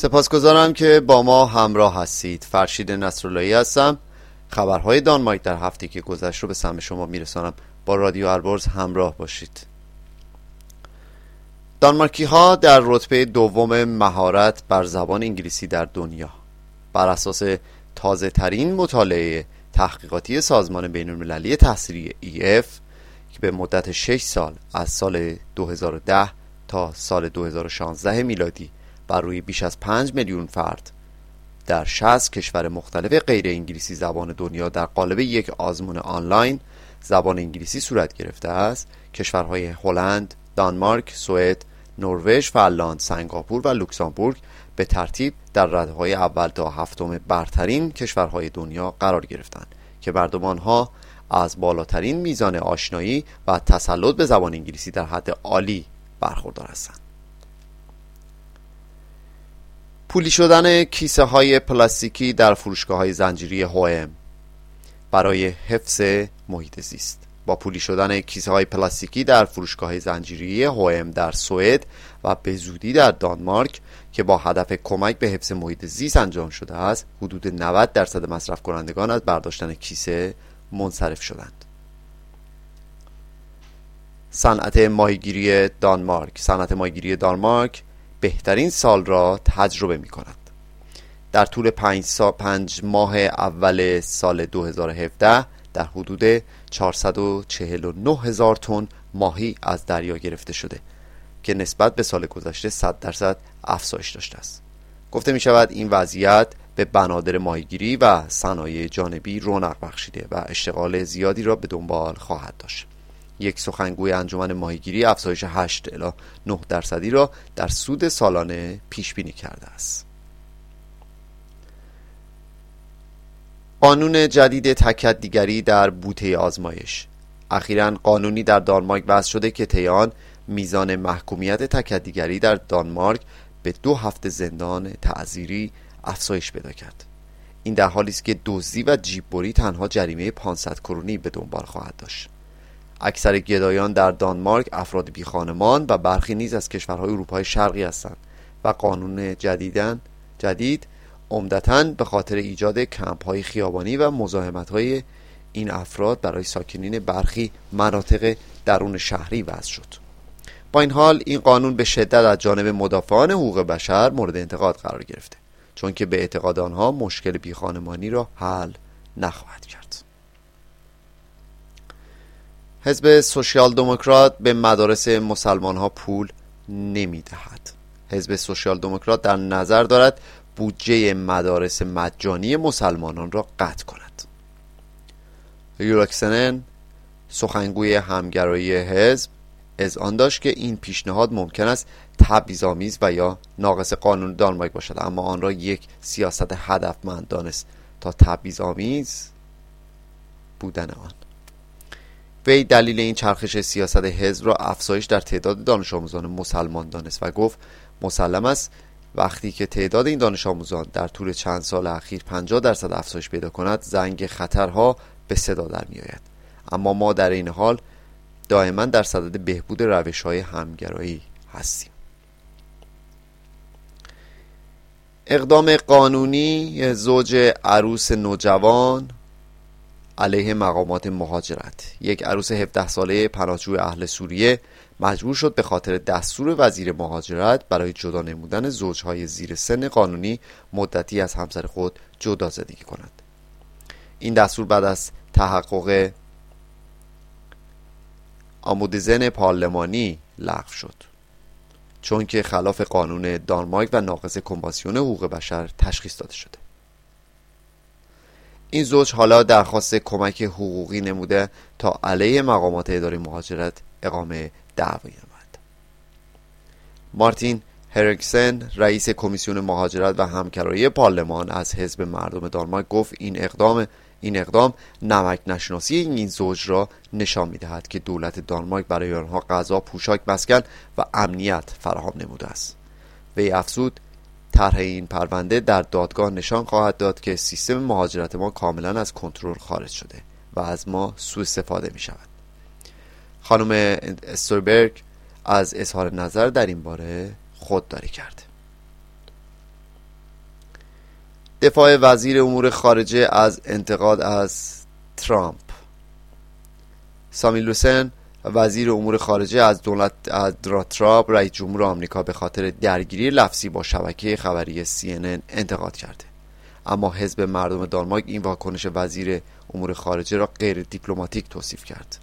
سپاسگزارم که با ما همراه هستید. فرشید نصراللهی هستم. خبرهای دانمارک در هفته که گذشت رو به سمع شما میرسانم. با رادیو البرز همراه باشید. دانمارکی ها در رتبه دوم مهارت بر زبان انگلیسی در دنیا. بر اساس تازه ترین مطالعه تحقیقاتی سازمان بین المللی تحصیلی EF که به مدت 6 سال از سال 2010 تا سال 2016 میلادی بر روی بیش از 5 میلیون فرد در 60 کشور مختلف غیر انگلیسی زبان دنیا در قالب یک آزمون آنلاین زبان انگلیسی صورت گرفته است کشورهای هلند، دانمارک، سوئد، نروژ، فنلاند، سنگاپور و لوکزامبورگ به ترتیب در رده های اول تا هفتم برترین کشورهای دنیا قرار گرفتند که مردم ها از بالاترین میزان آشنایی و تسلط به زبان انگلیسی در حد عالی برخوردار هستند. پولی شدن کیسه های پلاستیکی در فروشگاه های زنجیری هوم برای حفظ محیط زیست. با پولی شدن کیسه های پلاستیکی در فروشگاه زنجیری هوم در سوئد و به زودی در دانمارک که با هدف کمک به حفظ محیط زیست انجام شده است حدود 90 درصد مصرف کنندگان از برداشتن کیسه منصرف شدند. صنعت ماهیگیری دانمارک. صنعت ماهیگیری دانمارک بهترین سال را تجربه می کند در طول پنج, سا پنج ماه اول سال 2017 در حدود 449 هزار تن ماهی از دریا گرفته شده که نسبت به سال گذشته 100 درصد افزایش داشته است. گفته می شود این وضعیت به بنادر ماهیگیری و صنایع جانبی رونق بخشیده و اشتغال زیادی را به دنبال خواهد داشت. یک سخنگوی انجمن ماهیگیری افزایش 8 الی 9 درصدی را در سود سالانه پیش بینی کرده است. قانون جدید تکدیگری در بوته آزمایش. اخیرا قانونی در دانمارک وضع شده که طی میزان محکومیت تکدیگری در دانمارک به دو هفته زندان تعذیری افزایش پیدا کرد. این در حالی است که دزدی و جیببری تنها جریمه 500 کرونی به دنبال خواهد داشت. اکثر گدایان در دانمارک افراد بی خانمان و برخی نیز از کشورهای اروپای شرقی هستند و قانون جدیدن جدید عمدتا به خاطر ایجاد کمپ های خیابانی و مزاحمت های این افراد برای ساکنین برخی مناطق درون شهری وضع شد. با این حال این قانون به شدت از جانب مدافعان حقوق بشر مورد انتقاد قرار گرفته چون که به اعتقاد آنها مشکل بیخانمانی را حل نخواهد کرد. حزب سوسیال دموکرات به مدارس مسلمان ها پول نمی دهد حزب سوسیال دموکرات در نظر دارد بودجه مدارس مجانی مسلمانان را قطع کند. یورکسنن سخنگوی همگرایی حزب از آن داشت که این پیشنهاد ممکن است تبعیض‌آمیز و یا ناقص قانون دانمارک باشد اما آن را یک سیاست هدفمند دانست تا تبعیض‌آمیز بودن آن. وی دلیل این چرخش سیاست حزب را افزایش در تعداد دانش آموزان مسلمان دانست و گفت مسلم است. وقتی که تعداد این دانش آموزان در طول چند سال اخیر 50 درصد افزایش پیدا کند زنگ خطرها به صدا در می آید. اما ما در این حال دائما در صدد بهبود روش های همگرایی هستیم. اقدام قانونی زوج عروس نوجوان علیه مقامات مهاجرت. یک عروس 17 ساله پناهجوی اهل سوریه مجبور شد به خاطر دستور وزیر مهاجرت برای جدا نمودن زوجهای زیر سن قانونی مدتی از همسر خود جدا زدگی کند. این دستور بعد از تحقق آمود زن پارلمانی لغو شد. چون که خلاف قانون دانمارک و ناقض کنوانسیون حقوق بشر تشخیص داده شده. این زوج حالا درخواست کمک حقوقی نموده تا علیه مقامات اداره مهاجرت اقامه دعوی نماید مارتین هرکسن رئیس کمیسیون مهاجرت و همکرایی پارلمان از حزب مردم دانمارک گفت این اقدام این اقدام نمک نشناسی این زوج را نشان می‌دهد که دولت دانمارک برای آنها غذا پوشاک مسکن و امنیت فراهم نموده است. وی افزود طرح این پرونده در دادگاه نشان خواهد داد که سیستم مهاجرت ما کاملا از کنترل خارج شده و از ما سوء استفاده می شود خانم استوربرگ از اظهار نظر در این باره خودداری کرده دفاع وزیر امور خارجه از انتقاد از ترامپ. سامی لوسن وزیر امور خارجه از دولت ترامپ رئیس جمهور آمریکا به خاطر درگیری لفظی با شبکه خبری CNN انتقاد کرده. اما حزب مردم دانمارک این واکنش وزیر امور خارجه را غیر دیپلماتیک توصیف کرد.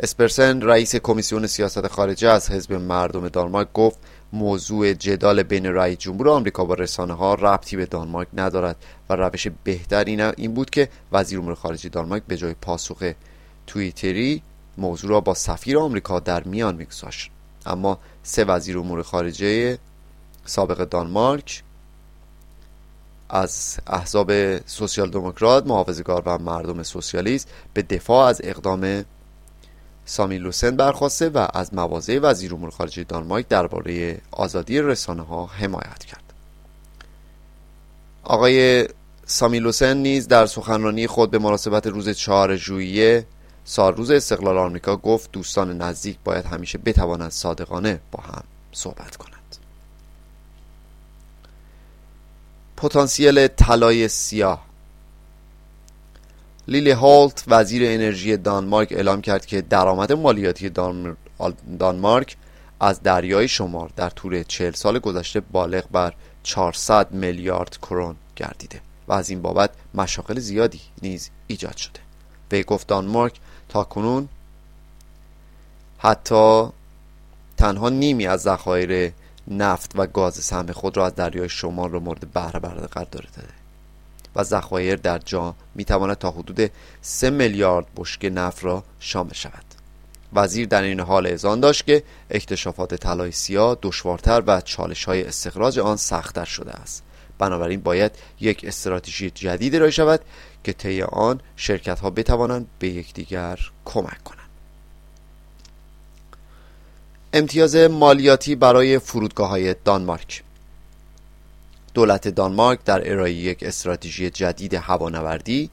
اسپرسن رئیس کمیسیون سیاست خارجه از حزب مردم دانمارک گفت موضوع جدال بین رئیس جمهور آمریکا با رسانه ها ربطی به دانمارک ندارد و روش بهتر این بود که وزیر امور خارجه دانمارک به جای پاسخ توییتری موضوع را با سفیر آمریکا در میان میگذاشت. اما سه وزیر امور خارجه سابق دانمارک از احزاب سوسیال دموکرات محافظه‌کار و مردم سوسیالیست به دفاع از اقدام سامی لوسن برخواسته و از مواضع وزیر امور خارجه دانمارک درباره آزادی رسانه ها حمایت کرد. آقای سامی لوسن نیز در سخنرانی خود به مناسبت روز چهار ژوئیه سال روز استقلال آمریکا گفت دوستان نزدیک باید همیشه بتوانند صادقانه با هم صحبت کنند. پتانسیل طلای سیاه. لیلی هولت وزیر انرژی دانمارک اعلام کرد که درآمد مالیاتی دانمارک از دریای شمار در طول چهل سال گذشته بالغ بر 400 میلیارد کرون گردیده و از این بابت مشاقل زیادی نیز ایجاد شده. وی گفت دانمارک تا کنون حتی تنها نیمی از ذخایر نفت و گاز سهم خود را از دریای شمال را مورد بهره برداری قرار داده. و ذخایر در جا می تواند تا حدود 3 میلیارد بشکه نفت را شامل شود. وزیر در این حال اذعان داشت که اکتشافات طلای سیاه دشوارتر و چالش های استخراج آن سختتر شده است. بنابراین باید یک استراتژی جدید ارائه شود که طی آن شرکت ها بتوانند به یکدیگر کمک کنند. امتیاز مالیاتی برای فرودگاه های دانمارک. دولت دانمارک در ارائه یک استراتژی جدید هوانوردی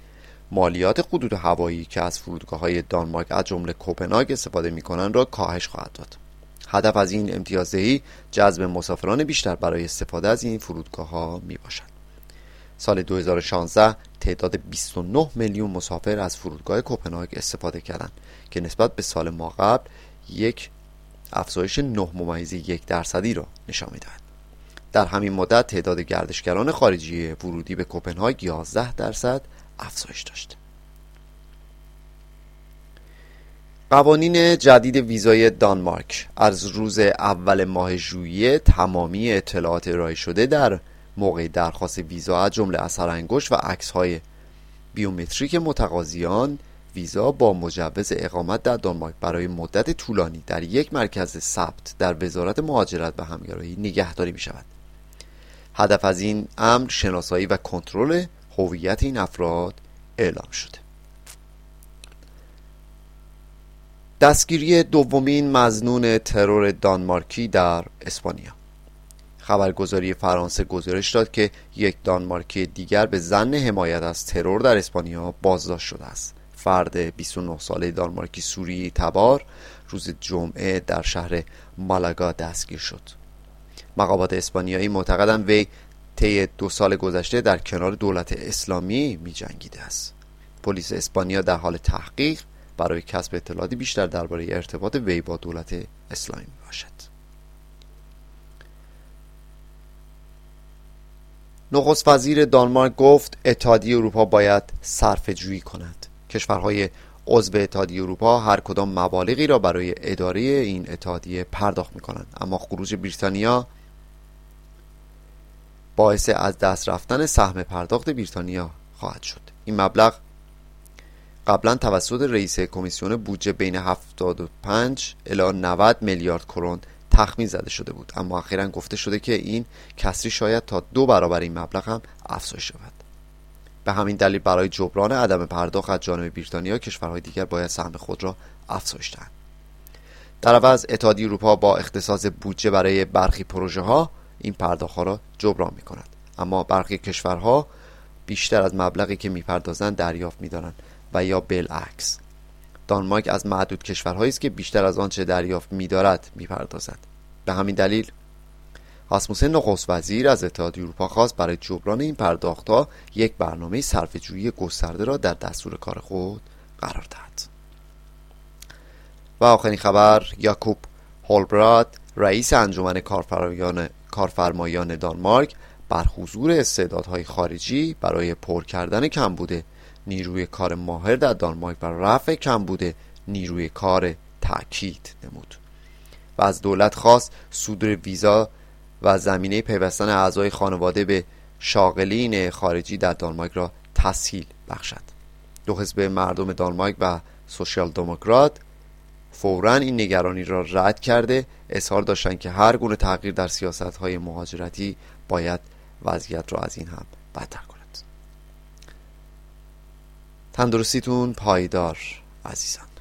مالیات خطوط هوایی که از فرودگاه های دانمارک از جمله کوپنهاگ استفاده می کنند را کاهش خواهد داد. هدف از این امتیازدهی جذب مسافران بیشتر برای استفاده از این فرودگاه ها می باشد سال 2016 تعداد 29 میلیون مسافر از فرودگاه کوپنهاگ استفاده کردند که نسبت به سال ما قبل یک افزایش 9 ممیز یک درصدی را نشان می‌دهد. در همین مدت تعداد گردشگران خارجی ورودی به کوپنهاگ 11 درصد افزایش داشت. قوانین جدید ویزای دانمارک از روز اول ماه ژوئیه تمامی اطلاعات ارائه شده در موقع درخواست ویزا از جمله اثر انگشت و عکس‌های بیومتریک متقاضیان ویزا با مجوز اقامت در دانمارک برای مدت طولانی در یک مرکز ثبت در وزارت مهاجرت و همگرایی نگهداری می شود هدف از این امر شناسایی و کنترل هویت این افراد اعلام شده. دستگیری دومین مزنون ترور دانمارکی در اسپانیا. خبرگزاری فرانسه گزارش داد که یک دانمارکی دیگر به زن حمایت از ترور در اسپانیا بازداشت شده است. فرد 29 ساله دانمارکی سوری تبار روز جمعه در شهر مالاگا دستگیر شد. مقامات اسپانیایی معتقدند وی طی دو سال گذشته در کنار دولت اسلامی می جنگیده است. پلیس اسپانیا در حال تحقیق برای کسب اطلاعاتی بیشتر درباره ارتباط وی با دولت اسلامی باشد. نخست وزیر دانمارک گفت اتحادیه اروپا باید صرفه جویی کند. کشورهای عضو اتحادیه اروپا هر کدام مبالغی را برای اداره این اتحادیه پرداخت می کنند اما خروج بریتانیا باعث از دست رفتن سهم پرداخت بریتانیا خواهد شد. این مبلغ قبلا توسط رئیس کمیسیون بودجه بین 75 الی 90 میلیارد کرون تخمین زده شده بود. اما اخیرا گفته شده که این کسری شاید تا دو برابر این مبلغ هم افزایش شود به همین دلیل برای جبران عدم پرداخت از جانب بریتانیا کشورهای دیگر باید سهم خود را افزایش دهند در عوض اتحادیه اروپا با اختصاص بودجه برای برخی پروژه ها این پرداخت ها را جبران می کند اما برخی کشورها بیشتر از مبلغی که می‌پردازند دریافت میدارند. و یا بالعکس. دانمارک از معدود کشورهایی است که بیشتر از آنچه دریافت میدارد می‌پردازد. به همین دلیل آسموسن نخست وزیر از اتحادیه اروپا خواست برای جبران این پرداختها یک برنامه صرفه‌جویی گسترده را در دستور کار خود قرار دهد. و آخرین خبر یاکوب هولبراد رئیس انجمن کارفرمایان دانمارک بر حضور استعدادهای خارجی برای پر کردن کمبود نیروی کار ماهر در دانمارک و رفع کمبود نیروی کار تاکید نمود. و از دولت خواست صدور ویزا و زمینه پیوستن اعضای خانواده به شاغلین خارجی در دانمارک را تسهیل بخشد. دو حزب مردم دانمارک و سوشال دموکرات فورا این نگرانی را رد کرده اظهار داشتند که هر گونه تغییر در سیاست های مهاجرتی باید وضعیت را از این هم بدتر کند تندرستیتون پایدار عزیزان.